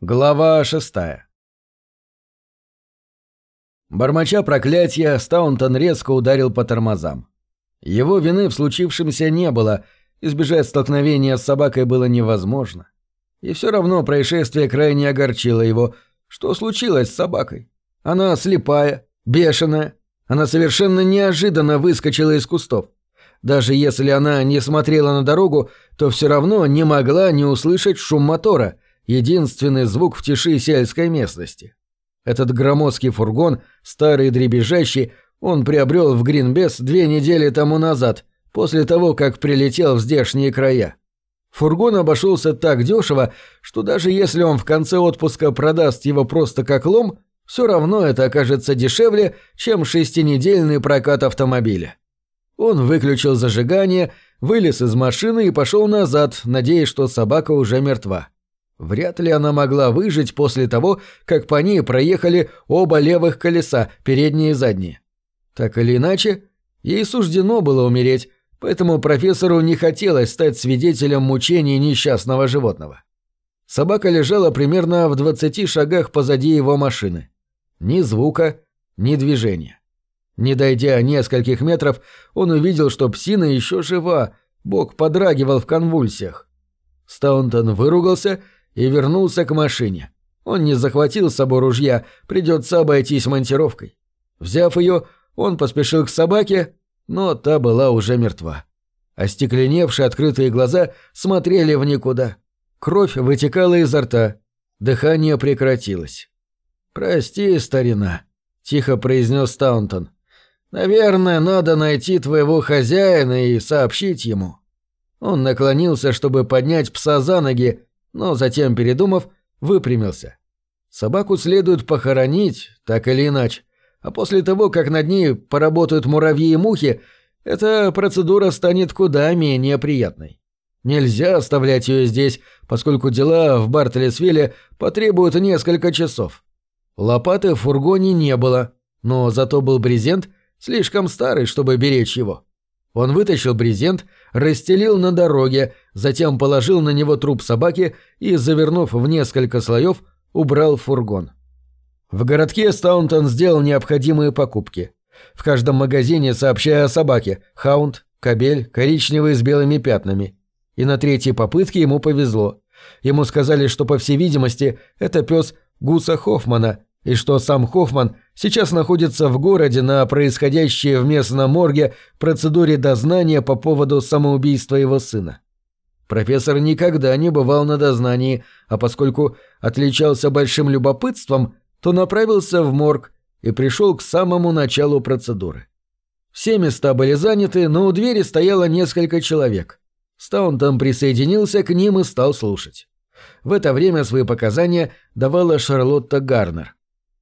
Глава шестая Бормоча проклятия, Стаунтон резко ударил по тормозам. Его вины в случившемся не было, избежать столкновения с собакой было невозможно. И все равно происшествие крайне огорчило его. Что случилось с собакой? Она слепая, бешеная. Она совершенно неожиданно выскочила из кустов. Даже если она не смотрела на дорогу, то все равно не могла не услышать шум мотора — единственный звук в тиши сельской местности. Этот громоздкий фургон, старый и дребезжащий, он приобрел в Гринбес две недели тому назад, после того, как прилетел в здешние края. Фургон обошелся так дешево, что даже если он в конце отпуска продаст его просто как лом, все равно это окажется дешевле, чем шестинедельный прокат автомобиля. Он выключил зажигание, вылез из машины и пошел назад, надеясь, что собака уже мертва. Вряд ли она могла выжить после того, как по ней проехали оба левых колеса, передние и задние. Так или иначе, ей суждено было умереть, поэтому профессору не хотелось стать свидетелем мучений несчастного животного. Собака лежала примерно в 20 шагах позади его машины. Ни звука, ни движения. Не дойдя нескольких метров, он увидел, что псина еще жива, бок подрагивал в конвульсиях. Стаунтон выругался и вернулся к машине. Он не захватил с собой ружья, придется обойтись монтировкой. Взяв ее, он поспешил к собаке, но та была уже мертва. Остекленевшие открытые глаза смотрели в никуда. Кровь вытекала изо рта. Дыхание прекратилось. «Прости, старина», — тихо произнес Таунтон. «Наверное, надо найти твоего хозяина и сообщить ему». Он наклонился, чтобы поднять пса за ноги, но затем, передумав, выпрямился. Собаку следует похоронить, так или иначе, а после того, как над ней поработают муравьи и мухи, эта процедура станет куда менее приятной. Нельзя оставлять ее здесь, поскольку дела в Бартлесвилле потребуют несколько часов. Лопаты в фургоне не было, но зато был брезент, слишком старый, чтобы беречь его. Он вытащил брезент, расстелил на дороге, затем положил на него труп собаки и, завернув в несколько слоев, убрал фургон. В городке Стаунтон сделал необходимые покупки. В каждом магазине сообщая о собаке – хаунд, кобель, коричневый с белыми пятнами. И на третьей попытке ему повезло. Ему сказали, что, по всей видимости, это пес Гуса Хоффмана, и что сам Хоффман сейчас находится в городе на происходящей в местном морге процедуре дознания по поводу самоубийства его сына. Профессор никогда не бывал на дознании, а поскольку отличался большим любопытством, то направился в морг и пришел к самому началу процедуры. Все места были заняты, но у двери стояло несколько человек. Стаунтон присоединился к ним и стал слушать. В это время свои показания давала Шарлотта Гарнер.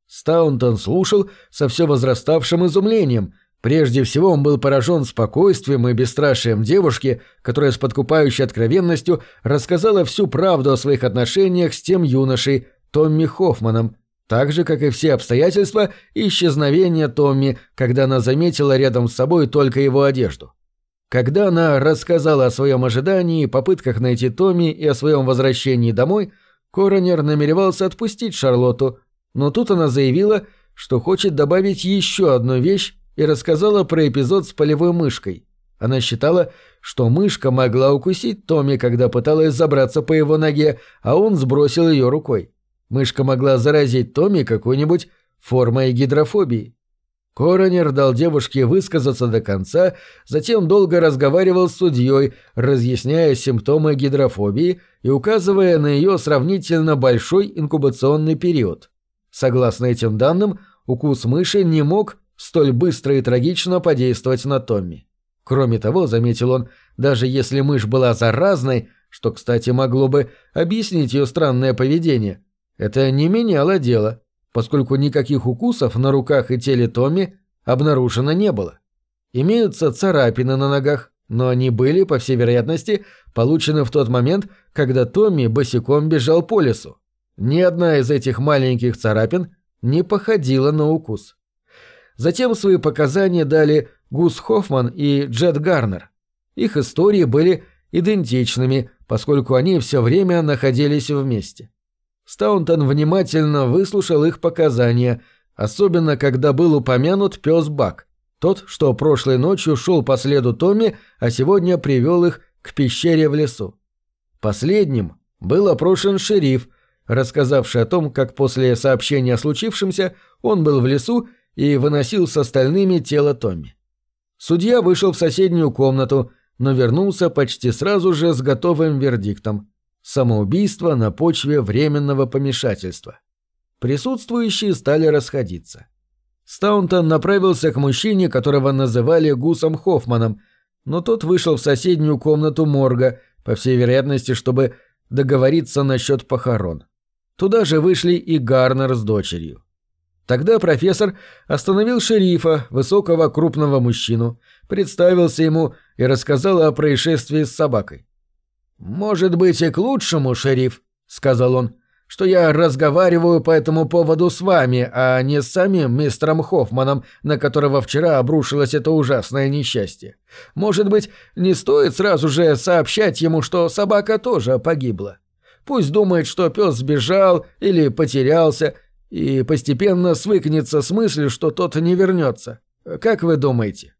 Стаунтон слушал со все возраставшим изумлением. Прежде всего он был поражен спокойствием и бесстрашием девушки, которая с подкупающей откровенностью рассказала всю правду о своих отношениях с тем юношей, Томми Хоффманом, так же, как и все обстоятельства исчезновения Томми, когда она заметила рядом с собой только его одежду. Когда она рассказала о своем ожидании, попытках найти Томми и о своем возвращении домой, Коронер намеревался отпустить Шарлотту, но тут она заявила, что хочет добавить еще одну вещь и рассказала про эпизод с полевой мышкой. Она считала, что мышка могла укусить Томми, когда пыталась забраться по его ноге, а он сбросил ее рукой. Мышка могла заразить Томми какой-нибудь формой гидрофобии. Коронер дал девушке высказаться до конца, затем долго разговаривал с судьей, разъясняя симптомы гидрофобии и указывая на ее сравнительно большой инкубационный период. Согласно этим данным, укус мыши не мог столь быстро и трагично подействовать на Томми. Кроме того, заметил он, даже если мышь была заразной, что, кстати, могло бы объяснить ее странное поведение, это не меняло дело, поскольку никаких укусов на руках и теле Томми обнаружено не было. Имеются царапины на ногах, но они были, по всей вероятности, получены в тот момент, когда Томми босиком бежал по лесу. Ни одна из этих маленьких царапин не походила на укус. Затем свои показания дали Гус Хоффман и Джет Гарнер. Их истории были идентичными, поскольку они все время находились вместе. Стаунтон внимательно выслушал их показания, особенно когда был упомянут пес Бак, тот, что прошлой ночью шел по следу Томми, а сегодня привел их к пещере в лесу. Последним был опрошен шериф, рассказавший о том, как после сообщения о случившемся он был в лесу и выносил с остальными тело Томми. Судья вышел в соседнюю комнату, но вернулся почти сразу же с готовым вердиктом – самоубийство на почве временного помешательства. Присутствующие стали расходиться. Стаунтон направился к мужчине, которого называли Гусом Хоффманом, но тот вышел в соседнюю комнату морга, по всей вероятности, чтобы договориться насчет похорон. Туда же вышли и Гарнер с дочерью. Тогда профессор остановил шерифа, высокого крупного мужчину, представился ему и рассказал о происшествии с собакой. «Может быть и к лучшему, шериф», — сказал он, — «что я разговариваю по этому поводу с вами, а не с самим мистером Хоффманом, на которого вчера обрушилось это ужасное несчастье. Может быть, не стоит сразу же сообщать ему, что собака тоже погибла. Пусть думает, что пес сбежал или потерялся, и постепенно свыкнется с мыслью, что тот не вернется. Как вы думаете?»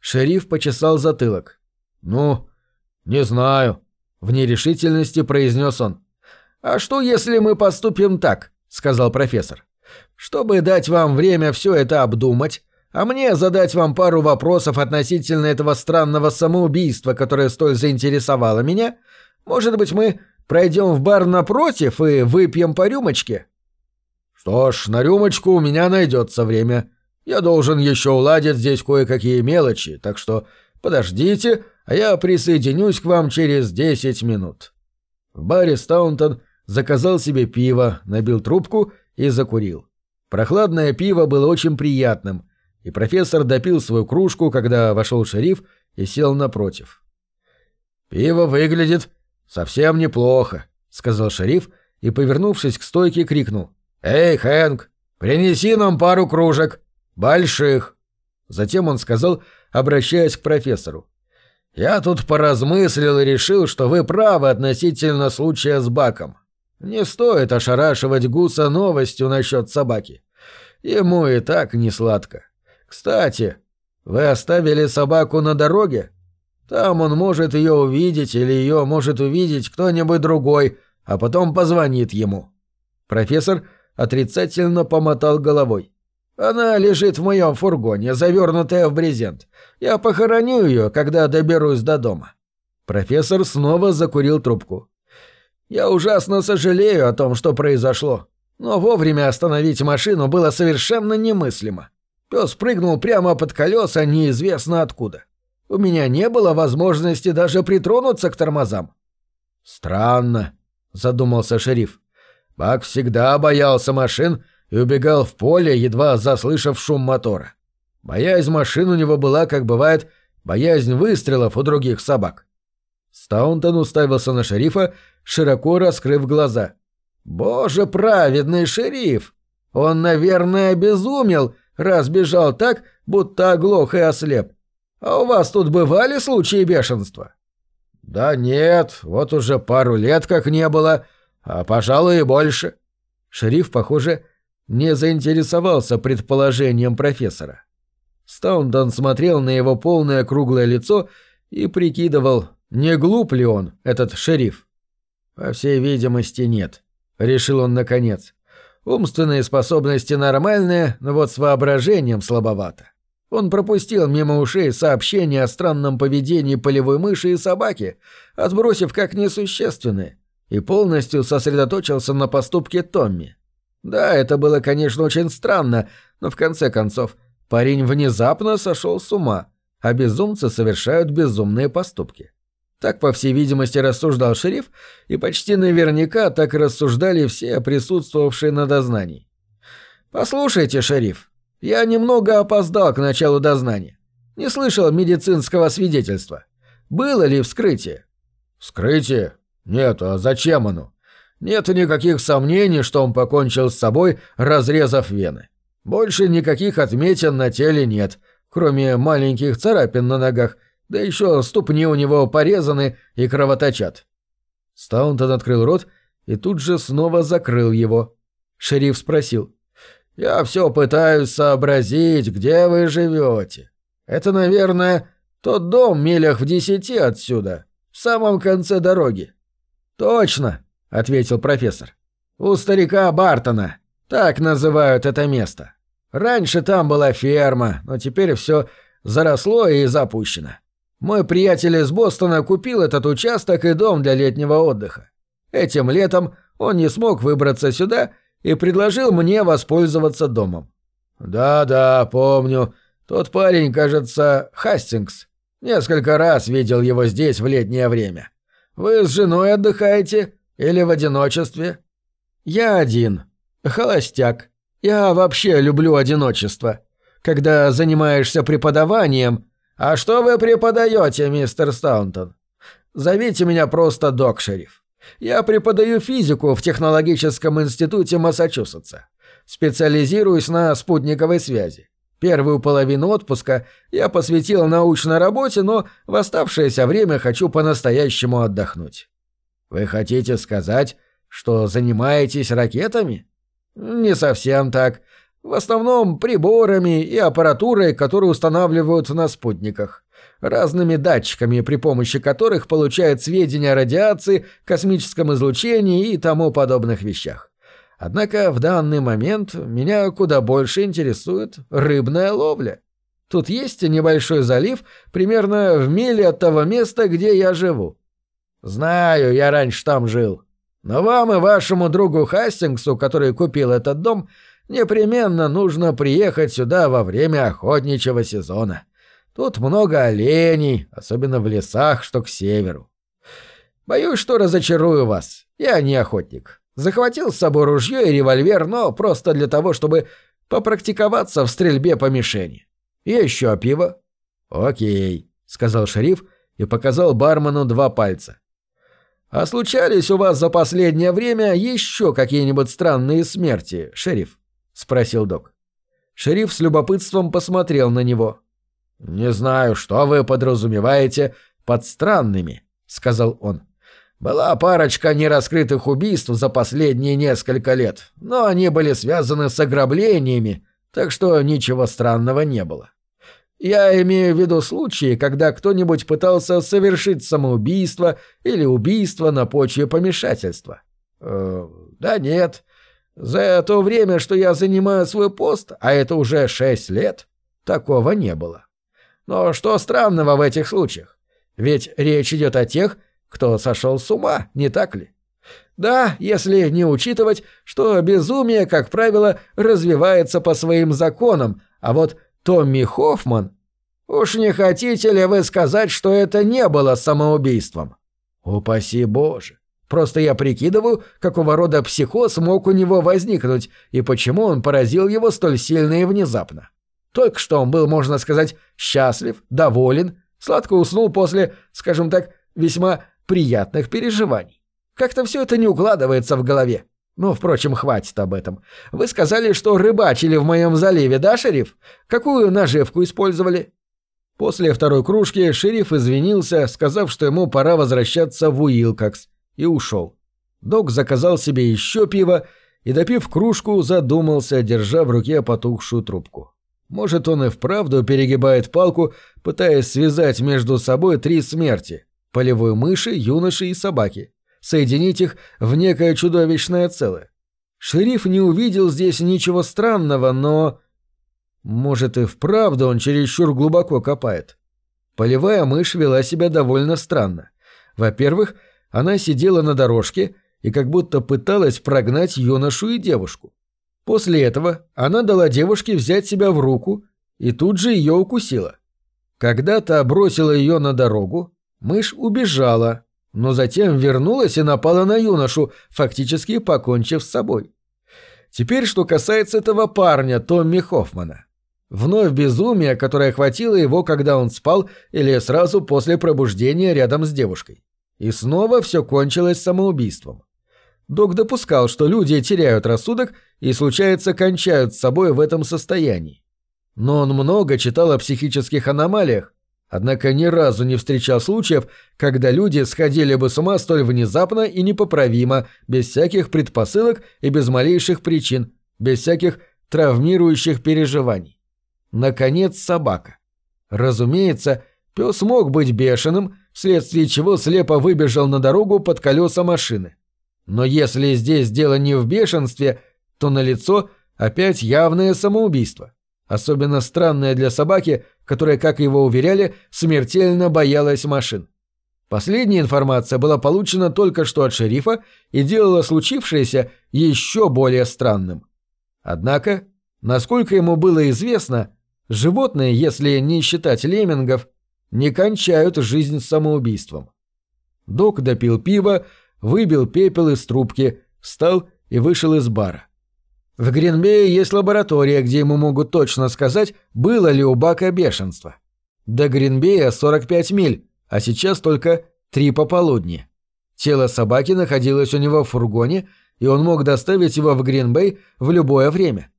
Шериф почесал затылок. «Ну, не знаю», — в нерешительности произнес он. «А что, если мы поступим так?» — сказал профессор. «Чтобы дать вам время все это обдумать, а мне задать вам пару вопросов относительно этого странного самоубийства, которое столь заинтересовало меня, может быть, мы пройдем в бар напротив и выпьем по рюмочке?» «Что ж, на рюмочку у меня найдется время. Я должен еще уладить здесь кое-какие мелочи, так что подождите, а я присоединюсь к вам через десять минут». В баре Стаунтон заказал себе пиво, набил трубку и закурил. Прохладное пиво было очень приятным, и профессор допил свою кружку, когда вошел шериф и сел напротив. «Пиво выглядит совсем неплохо», — сказал шериф и, повернувшись к стойке, крикнул. «Эй, Хэнк, принеси нам пару кружек. Больших». Затем он сказал, обращаясь к профессору. «Я тут поразмыслил и решил, что вы правы относительно случая с Баком. Не стоит ошарашивать Гуса новостью насчет собаки. Ему и так не сладко. Кстати, вы оставили собаку на дороге? Там он может ее увидеть или ее может увидеть кто-нибудь другой, а потом позвонит ему». Профессор отрицательно помотал головой. «Она лежит в моем фургоне, завернутая в брезент. Я похороню ее, когда доберусь до дома». Профессор снова закурил трубку. «Я ужасно сожалею о том, что произошло, но вовремя остановить машину было совершенно немыслимо. Пес прыгнул прямо под колеса неизвестно откуда. У меня не было возможности даже притронуться к тормозам». «Странно», — задумался шериф. Бак всегда боялся машин и убегал в поле, едва заслышав шум мотора. Боязнь машин у него была, как бывает, боязнь выстрелов у других собак. Стаунтон уставился на шерифа, широко раскрыв глаза. «Боже праведный шериф! Он, наверное, обезумел, раз бежал так, будто оглох и ослеп. А у вас тут бывали случаи бешенства?» «Да нет, вот уже пару лет как не было», а, пожалуй, и больше. Шериф, похоже, не заинтересовался предположением профессора. Стаундон смотрел на его полное круглое лицо и прикидывал, не глуп ли он, этот шериф. По всей видимости, нет, решил он наконец. Умственные способности нормальные, но вот с воображением слабовато. Он пропустил мимо ушей сообщение о странном поведении полевой мыши и собаки, отбросив как несущественные и полностью сосредоточился на поступке Томми. Да, это было, конечно, очень странно, но в конце концов парень внезапно сошел с ума, а безумцы совершают безумные поступки. Так, по всей видимости, рассуждал шериф, и почти наверняка так рассуждали все присутствовавшие на дознании. «Послушайте, шериф, я немного опоздал к началу дознания. Не слышал медицинского свидетельства. Было ли вскрытие?» «Вскрытие? «Нет, а зачем оно? Нет никаких сомнений, что он покончил с собой, разрезав вены. Больше никаких отметин на теле нет, кроме маленьких царапин на ногах, да еще ступни у него порезаны и кровоточат». Стаунтон открыл рот и тут же снова закрыл его. Шериф спросил. «Я все пытаюсь сообразить, где вы живете. Это, наверное, тот дом милях в десяти отсюда, в самом конце дороги». «Точно», — ответил профессор. «У старика Бартона. Так называют это место. Раньше там была ферма, но теперь все заросло и запущено. Мой приятель из Бостона купил этот участок и дом для летнего отдыха. Этим летом он не смог выбраться сюда и предложил мне воспользоваться домом. «Да-да, помню. Тот парень, кажется, Хастингс. Несколько раз видел его здесь в летнее время. Вы с женой отдыхаете или в одиночестве?» «Я один. Холостяк. Я вообще люблю одиночество. Когда занимаешься преподаванием...» «А что вы преподаете, мистер Стаунтон?» «Зовите меня просто док-шериф. Я преподаю физику в Технологическом институте Массачусетса. Специализируюсь на спутниковой связи. Первую половину отпуска я посвятил научной работе, но в оставшееся время хочу по-настоящему отдохнуть. Вы хотите сказать, что занимаетесь ракетами? Не совсем так. В основном приборами и аппаратурой, которые устанавливают на спутниках. Разными датчиками, при помощи которых получают сведения о радиации, космическом излучении и тому подобных вещах. Однако в данный момент меня куда больше интересует рыбная ловля. Тут есть небольшой залив, примерно в миле от того места, где я живу. Знаю, я раньше там жил. Но вам и вашему другу Хастингсу, который купил этот дом, непременно нужно приехать сюда во время охотничьего сезона. Тут много оленей, особенно в лесах, что к северу. Боюсь, что разочарую вас. Я не охотник. Захватил с собой ружье и револьвер, но просто для того, чтобы попрактиковаться в стрельбе по мишени. Еще пиво. Окей, сказал шериф и показал бармену два пальца. «А случались у вас за последнее время еще какие-нибудь странные смерти, шериф?» — спросил док. Шериф с любопытством посмотрел на него. «Не знаю, что вы подразумеваете под странными», — сказал он. «Была парочка нераскрытых убийств за последние несколько лет, но они были связаны с ограблениями, так что ничего странного не было. Я имею в виду случаи, когда кто-нибудь пытался совершить самоубийство или убийство на почве помешательства. Э, да нет. За то время, что я занимаю свой пост, а это уже шесть лет, такого не было. Но что странного в этих случаях? Ведь речь идет о тех, кто сошел с ума, не так ли? Да, если не учитывать, что безумие, как правило, развивается по своим законам, а вот Томми Хоффман... Уж не хотите ли вы сказать, что это не было самоубийством? Упаси Боже. Просто я прикидываю, какого рода психоз мог у него возникнуть и почему он поразил его столь сильно и внезапно. Только что он был, можно сказать, счастлив, доволен, сладко уснул после, скажем так, весьма приятных переживаний. Как-то все это не укладывается в голове. Ну, впрочем, хватит об этом. Вы сказали, что рыбачили в моем заливе, да, шериф? Какую наживку использовали?» После второй кружки шериф извинился, сказав, что ему пора возвращаться в Уилкокс, и ушел. Док заказал себе еще пиво и, допив кружку, задумался, держа в руке потухшую трубку. Может, он и вправду перегибает палку, пытаясь связать между собой три смерти – полевой мыши, юноши и собаки соединить их в некое чудовищное целое. Шериф не увидел здесь ничего странного, но... Может и вправду он чересчур глубоко копает. Полевая мышь вела себя довольно странно. Во-первых, она сидела на дорожке и как будто пыталась прогнать юношу и девушку. После этого она дала девушке взять себя в руку и тут же ее укусила. Когда та бросила ее на дорогу, мышь убежала, но затем вернулась и напала на юношу, фактически покончив с собой. Теперь, что касается этого парня, Томми Хоффмана. Вновь безумие, которое охватило его, когда он спал или сразу после пробуждения рядом с девушкой. И снова все кончилось самоубийством. Док допускал, что люди теряют рассудок и, случается, кончают с собой в этом состоянии. Но он много читал о психических аномалиях, Однако ни разу не встречал случаев, когда люди сходили бы с ума столь внезапно и непоправимо, без всяких предпосылок и без малейших причин, без всяких травмирующих переживаний. Наконец, собака. Разумеется, пес мог быть бешеным, вследствие чего слепо выбежал на дорогу под колеса машины. Но если здесь дело не в бешенстве, то налицо опять явное самоубийство. Особенно странное для собаки, которая, как его уверяли, смертельно боялась машин. Последняя информация была получена только что от шерифа и делала случившееся еще более странным. Однако, насколько ему было известно, животные, если не считать леммингов, не кончают жизнь самоубийством. Док допил пиво, выбил пепел из трубки, встал и вышел из бара. В Гринбее есть лаборатория, где ему могут точно сказать, было ли у Бака бешенство. До Гринбея 45 миль, а сейчас только три пополудни. Тело собаки находилось у него в фургоне, и он мог доставить его в Гринбей в любое время.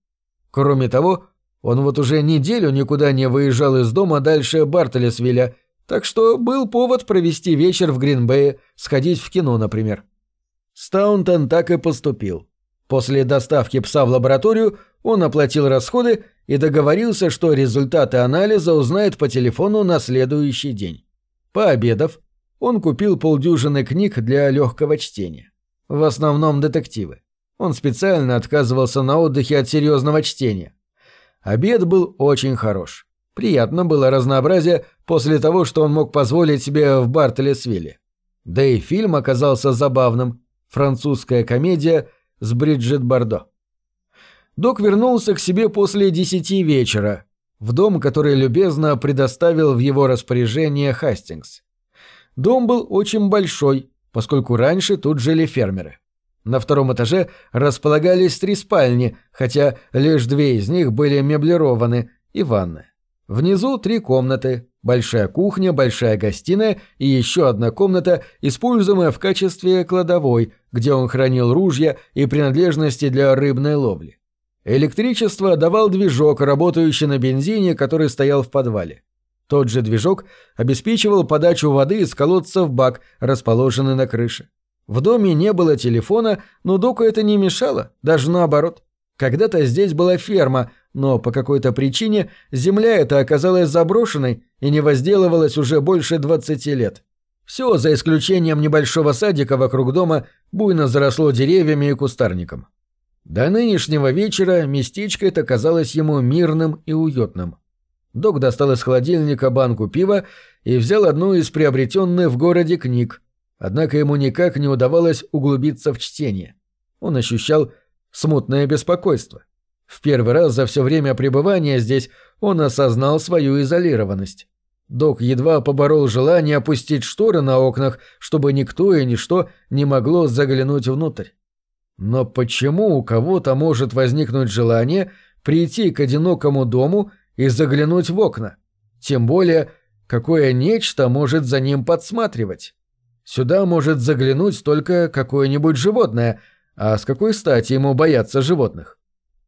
Кроме того, он вот уже неделю никуда не выезжал из дома дальше Бартолесвилля, так что был повод провести вечер в Гринбее, сходить в кино, например. Стаунтон так и поступил. После доставки пса в лабораторию он оплатил расходы и договорился, что результаты анализа узнает по телефону на следующий день. Пообедав, он купил полдюжины книг для легкого чтения. В основном детективы. Он специально отказывался на отдыхе от серьезного чтения. Обед был очень хорош. Приятно было разнообразие после того, что он мог позволить себе в Бартелесвилле. Да и фильм оказался забавным. Французская комедия с Бриджит Бардо. Док вернулся к себе после десяти вечера, в дом, который любезно предоставил в его распоряжение Хастингс. Дом был очень большой, поскольку раньше тут жили фермеры. На втором этаже располагались три спальни, хотя лишь две из них были меблированы, и ванная. Внизу три комнаты, большая кухня, большая гостиная и еще одна комната, используемая в качестве кладовой, где он хранил ружья и принадлежности для рыбной ловли. Электричество давал движок, работающий на бензине, который стоял в подвале. Тот же движок обеспечивал подачу воды из колодца в бак, расположенный на крыше. В доме не было телефона, но Доку это не мешало, даже наоборот. Когда-то здесь была ферма, но по какой-то причине земля эта оказалась заброшенной и не возделывалась уже больше 20 лет. Все, за исключением небольшого садика вокруг дома, буйно заросло деревьями и кустарником. До нынешнего вечера местечко это казалось ему мирным и уютным. Док достал из холодильника банку пива и взял одну из приобретенных в городе книг, однако ему никак не удавалось углубиться в чтение. Он ощущал смутное беспокойство. В первый раз за все время пребывания здесь он осознал свою изолированность. Док едва поборол желание опустить шторы на окнах, чтобы никто и ничто не могло заглянуть внутрь. Но почему у кого-то может возникнуть желание прийти к одинокому дому и заглянуть в окна? Тем более, какое нечто может за ним подсматривать? Сюда может заглянуть только какое-нибудь животное — а с какой стати ему бояться животных?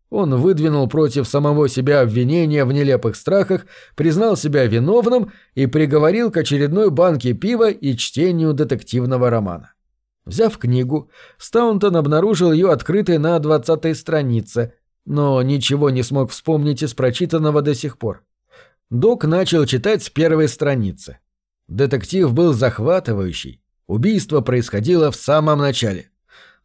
Он выдвинул против самого себя обвинения в нелепых страхах, признал себя виновным и приговорил к очередной банке пива и чтению детективного романа. Взяв книгу, Стаунтон обнаружил ее открытой на двадцатой странице, но ничего не смог вспомнить из прочитанного до сих пор. Док начал читать с первой страницы. Детектив был захватывающий. Убийство происходило в самом начале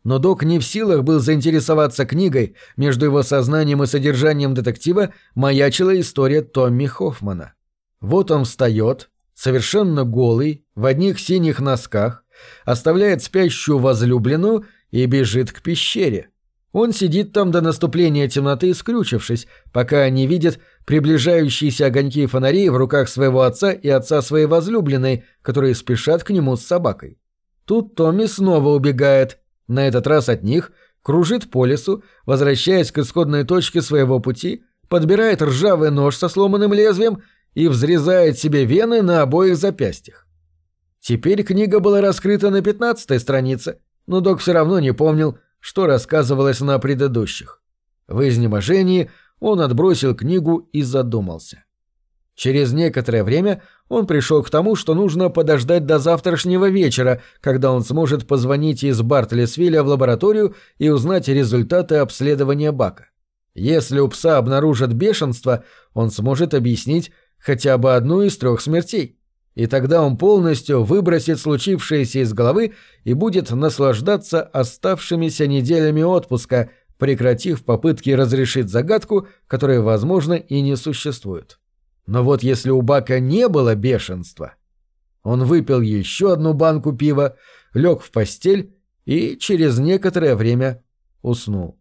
но док не в силах был заинтересоваться книгой, между его сознанием и содержанием детектива маячила история Томми Хоффмана. Вот он встает, совершенно голый, в одних синих носках, оставляет спящую возлюбленную и бежит к пещере. Он сидит там до наступления темноты, скрючившись, пока не видит приближающиеся огоньки фонарей в руках своего отца и отца своей возлюбленной, которые спешат к нему с собакой. Тут Томми снова убегает, на этот раз от них кружит по лесу, возвращаясь к исходной точке своего пути, подбирает ржавый нож со сломанным лезвием и взрезает себе вены на обоих запястьях. Теперь книга была раскрыта на пятнадцатой странице, но док все равно не помнил, что рассказывалось на предыдущих. В изнеможении он отбросил книгу и задумался. Через некоторое время он пришел к тому, что нужно подождать до завтрашнего вечера, когда он сможет позвонить из Бартлесвилля в лабораторию и узнать результаты обследования Бака. Если у пса обнаружат бешенство, он сможет объяснить хотя бы одну из трех смертей. И тогда он полностью выбросит случившееся из головы и будет наслаждаться оставшимися неделями отпуска, прекратив попытки разрешить загадку, которая, возможно, и не существует. Но вот если у Бака не было бешенства... Он выпил еще одну банку пива, лег в постель и через некоторое время уснул.